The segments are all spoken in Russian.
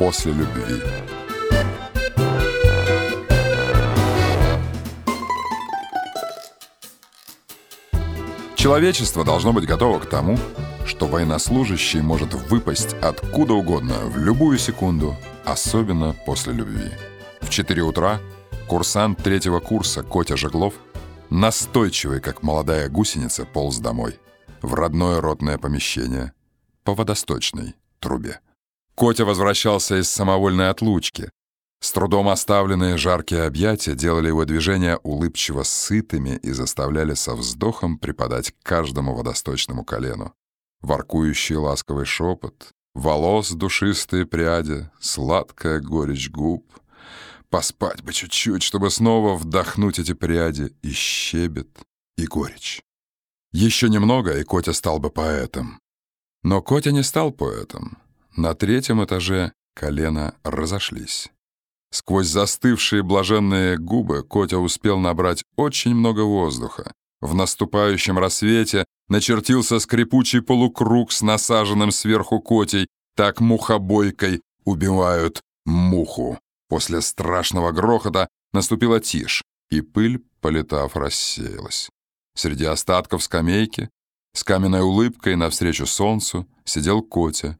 после любви. Человечество должно быть готово к тому, что военнослужащий может выпасть откуда угодно в любую секунду, особенно после любви. В 4 утра курсант третьего курса Котя Жеглов, настойчивый, как молодая гусеница, полз домой, в родное ротное помещение, по водосточной трубе. Котя возвращался из самовольной отлучки, с трудом оставленные жаркие объятия делали его движения улыбчиво сытыми и заставляли со вздохом припадать к каждому водосточному колену. Воркующий ласковый шепот, волос душистые пряди, сладкая горечь губ. Поспать бы чуть-чуть, чтобы снова вдохнуть эти пряди, и щебет, и горечь. Еще немного, и Котя стал бы поэтом. Но Котя не стал поэтом. На третьем этаже колена разошлись. Сквозь застывшие блаженные губы Котя успел набрать очень много воздуха. В наступающем рассвете начертился скрипучий полукруг с насаженным сверху котей, так мухобойкой убивают муху. После страшного грохота наступила тишь, и пыль, полетав, рассеялась. Среди остатков скамейки, с каменной улыбкой навстречу солнцу, сидел Котя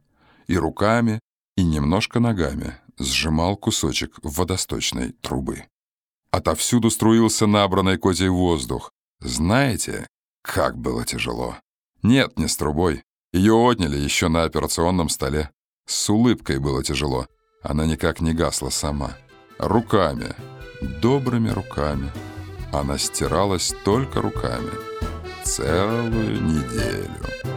и руками, и немножко ногами сжимал кусочек водосточной трубы. Отовсюду струился набранный козей воздух. Знаете, как было тяжело? Нет, не с трубой. Ее отняли еще на операционном столе. С улыбкой было тяжело. Она никак не гасла сама. Руками, добрыми руками. Она стиралась только руками. Целую неделю.